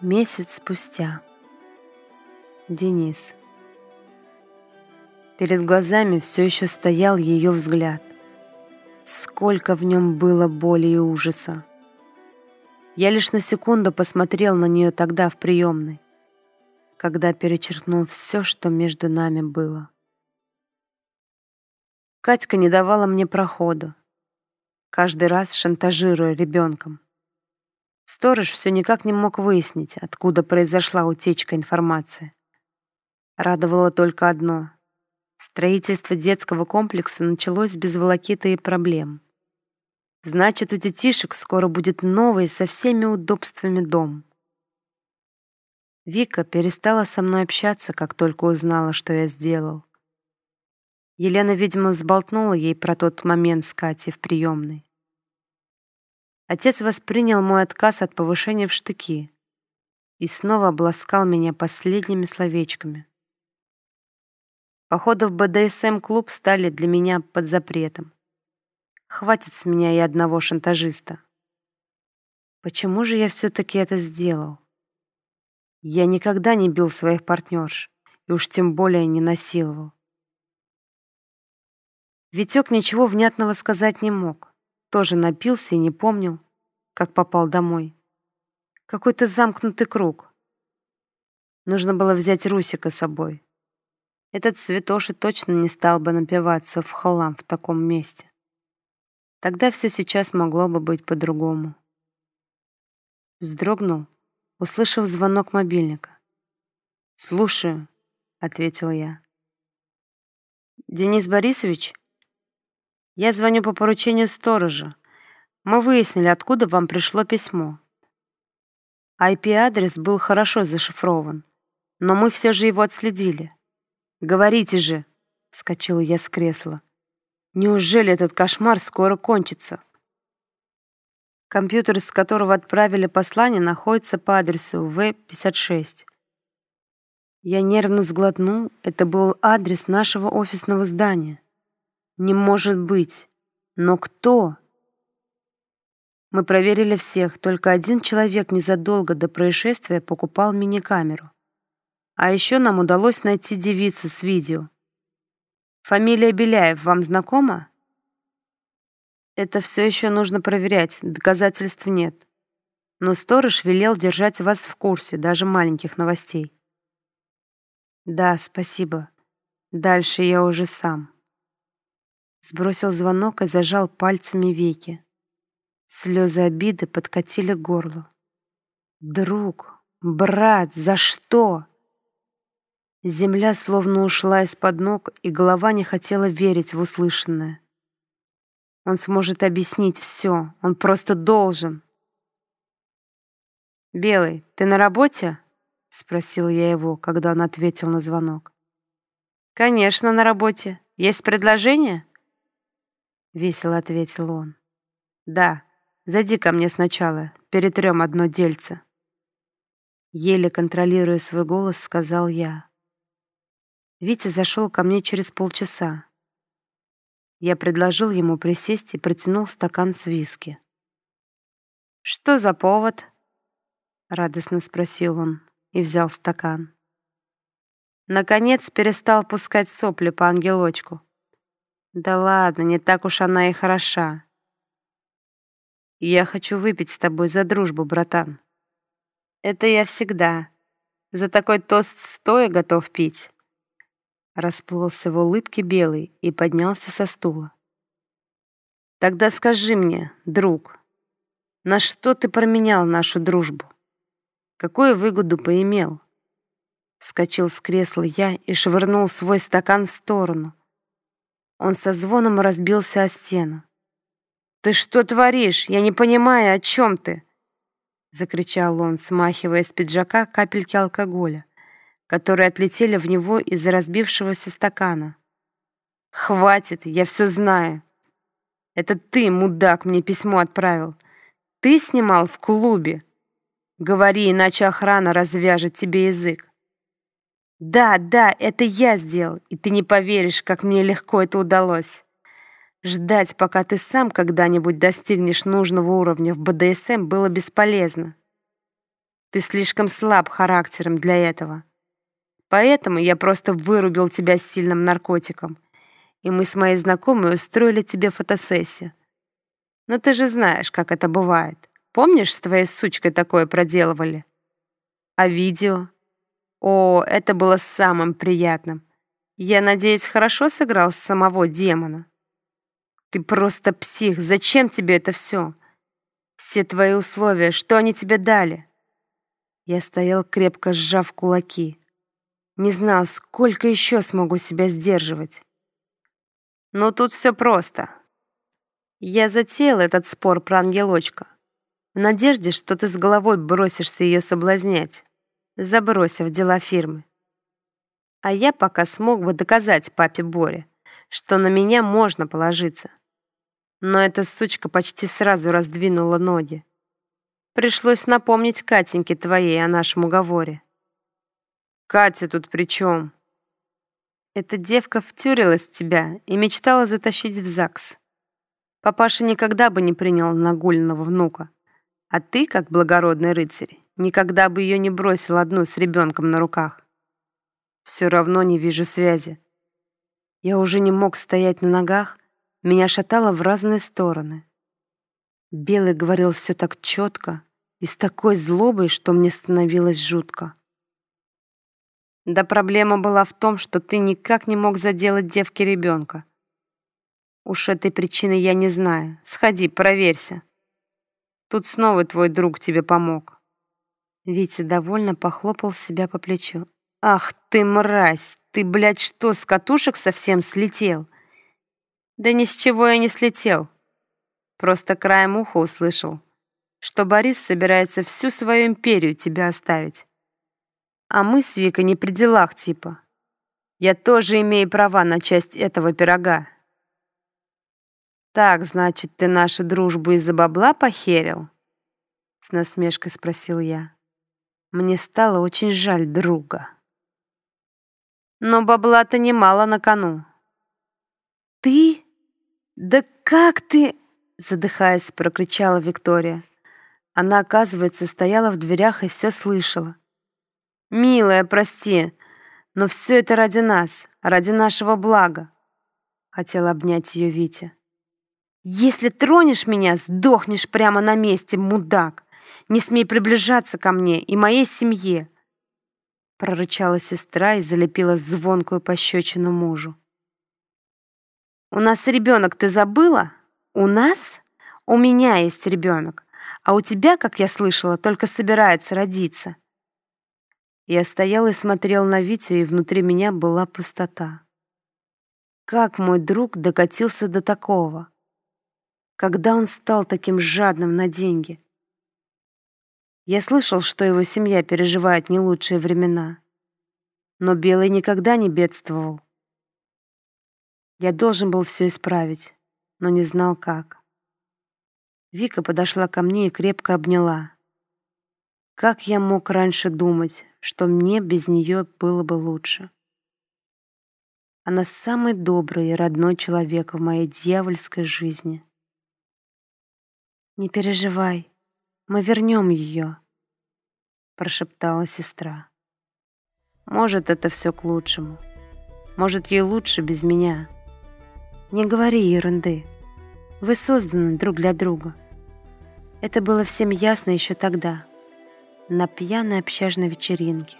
Месяц спустя. Денис. Перед глазами все еще стоял ее взгляд. Сколько в нем было боли и ужаса. Я лишь на секунду посмотрел на нее тогда в приемной, когда перечеркнул все, что между нами было. Катька не давала мне проходу, каждый раз шантажируя ребенком. Сторож все никак не мог выяснить, откуда произошла утечка информации. Радовало только одно. Строительство детского комплекса началось без волокиты и проблем. Значит, у детишек скоро будет новый со всеми удобствами дом. Вика перестала со мной общаться, как только узнала, что я сделал. Елена, видимо, сболтнула ей про тот момент с Катей в приемной. Отец воспринял мой отказ от повышения в штыки и снова обласкал меня последними словечками. Походы в БДСМ-клуб стали для меня под запретом. Хватит с меня и одного шантажиста. Почему же я все-таки это сделал? Я никогда не бил своих партнерш и уж тем более не насиловал. Витек ничего внятного сказать не мог тоже напился и не помнил, как попал домой. Какой-то замкнутый круг. Нужно было взять Русика с собой. Этот святоши точно не стал бы напиваться в хлам в таком месте. Тогда все сейчас могло бы быть по-другому. Вздрогнул, услышав звонок мобильника. «Слушаю», — ответил я. «Денис Борисович?» Я звоню по поручению сторожа. Мы выяснили, откуда вам пришло письмо. IP-адрес был хорошо зашифрован, но мы все же его отследили. «Говорите же!» — вскочила я с кресла. «Неужели этот кошмар скоро кончится?» Компьютер, с которого отправили послание, находится по адресу В-56. Я нервно сглотнул. Это был адрес нашего офисного здания. Не может быть. Но кто? Мы проверили всех, только один человек незадолго до происшествия покупал мини-камеру. А еще нам удалось найти девицу с видео. Фамилия Беляев вам знакома? Это все еще нужно проверять, доказательств нет. Но сторож велел держать вас в курсе, даже маленьких новостей. Да, спасибо. Дальше я уже сам. Сбросил звонок и зажал пальцами веки. Слезы обиды подкатили к горлу. «Друг, брат, за что?» Земля словно ушла из-под ног, и голова не хотела верить в услышанное. Он сможет объяснить все, он просто должен. «Белый, ты на работе?» — спросил я его, когда он ответил на звонок. «Конечно, на работе. Есть предложение?» — весело ответил он. «Да, зайди ко мне сначала, перетрем одно дельце». Еле контролируя свой голос, сказал я. Витя зашел ко мне через полчаса. Я предложил ему присесть и протянул стакан с виски. «Что за повод?» — радостно спросил он и взял стакан. Наконец перестал пускать сопли по ангелочку. Да ладно, не так уж она и хороша. Я хочу выпить с тобой за дружбу, братан. Это я всегда. За такой тост стоя готов пить. Расплылся в улыбке белый и поднялся со стула. Тогда скажи мне, друг, на что ты променял нашу дружбу? Какую выгоду поимел? Вскочил с кресла я и швырнул свой стакан в сторону. Он со звоном разбился о стену. «Ты что творишь? Я не понимаю, о чем ты?» Закричал он, смахивая с пиджака капельки алкоголя, которые отлетели в него из разбившегося стакана. «Хватит, я все знаю. Это ты, мудак, мне письмо отправил. Ты снимал в клубе. Говори, иначе охрана развяжет тебе язык. Да, да, это я сделал, и ты не поверишь, как мне легко это удалось. Ждать, пока ты сам когда-нибудь достигнешь нужного уровня в БДСМ, было бесполезно. Ты слишком слаб характером для этого. Поэтому я просто вырубил тебя сильным наркотиком, и мы с моей знакомой устроили тебе фотосессию. Но ты же знаешь, как это бывает. Помнишь, с твоей сучкой такое проделывали? А видео? О, это было самым приятным. Я надеюсь, хорошо сыграл самого демона. Ты просто псих. Зачем тебе это все? Все твои условия, что они тебе дали? Я стоял, крепко сжав кулаки. Не знал, сколько еще смогу себя сдерживать. Но тут все просто. Я затеял этот спор про ангелочка в надежде, что ты с головой бросишься ее соблазнять, забросив дела фирмы. А я пока смог бы доказать папе Боре, что на меня можно положиться. Но эта сучка почти сразу раздвинула ноги. Пришлось напомнить Катеньке твоей о нашем уговоре. Катя тут при чем? Эта девка втюрилась в тебя и мечтала затащить в ЗАГС. Папаша никогда бы не принял нагульного внука. А ты, как благородный рыцарь, никогда бы ее не бросил одну с ребенком на руках. Все равно не вижу связи. Я уже не мог стоять на ногах, меня шатало в разные стороны. Белый говорил все так четко и с такой злобой, что мне становилось жутко. Да проблема была в том, что ты никак не мог заделать девке ребенка. Уж этой причины я не знаю. Сходи, проверься. Тут снова твой друг тебе помог. Витя довольно похлопал себя по плечу. Ах ты, мразь! Ты, блядь, что, с катушек совсем слетел? Да ни с чего я не слетел. Просто краем уха услышал, что Борис собирается всю свою империю тебя оставить. А мы с Викой не при делах типа. Я тоже имею права на часть этого пирога. Так, значит, ты нашу дружбу из-за бабла похерил? С насмешкой спросил я. Мне стало очень жаль друга. Но бабла-то немало на кону. Ты? Да как ты? Задыхаясь, прокричала Виктория. Она, оказывается, стояла в дверях и все слышала. «Милая, прости, но все это ради нас, ради нашего блага», — хотел обнять ее Витя. «Если тронешь меня, сдохнешь прямо на месте, мудак! Не смей приближаться ко мне и моей семье!» Прорычала сестра и залепила звонкую пощечину мужу. «У нас ребенок, ты забыла? У нас? У меня есть ребенок, а у тебя, как я слышала, только собирается родиться». Я стоял и смотрел на Витю, и внутри меня была пустота. Как мой друг докатился до такого? Когда он стал таким жадным на деньги? Я слышал, что его семья переживает не лучшие времена. Но Белый никогда не бедствовал. Я должен был все исправить, но не знал как. Вика подошла ко мне и крепко обняла. Как я мог раньше думать, что мне без нее было бы лучше. Она самый добрый и родной человек в моей дьявольской жизни. «Не переживай, мы вернем ее», — прошептала сестра. «Может, это все к лучшему. Может, ей лучше без меня. Не говори ерунды. Вы созданы друг для друга. Это было всем ясно еще тогда» на пьяной общажной вечеринке.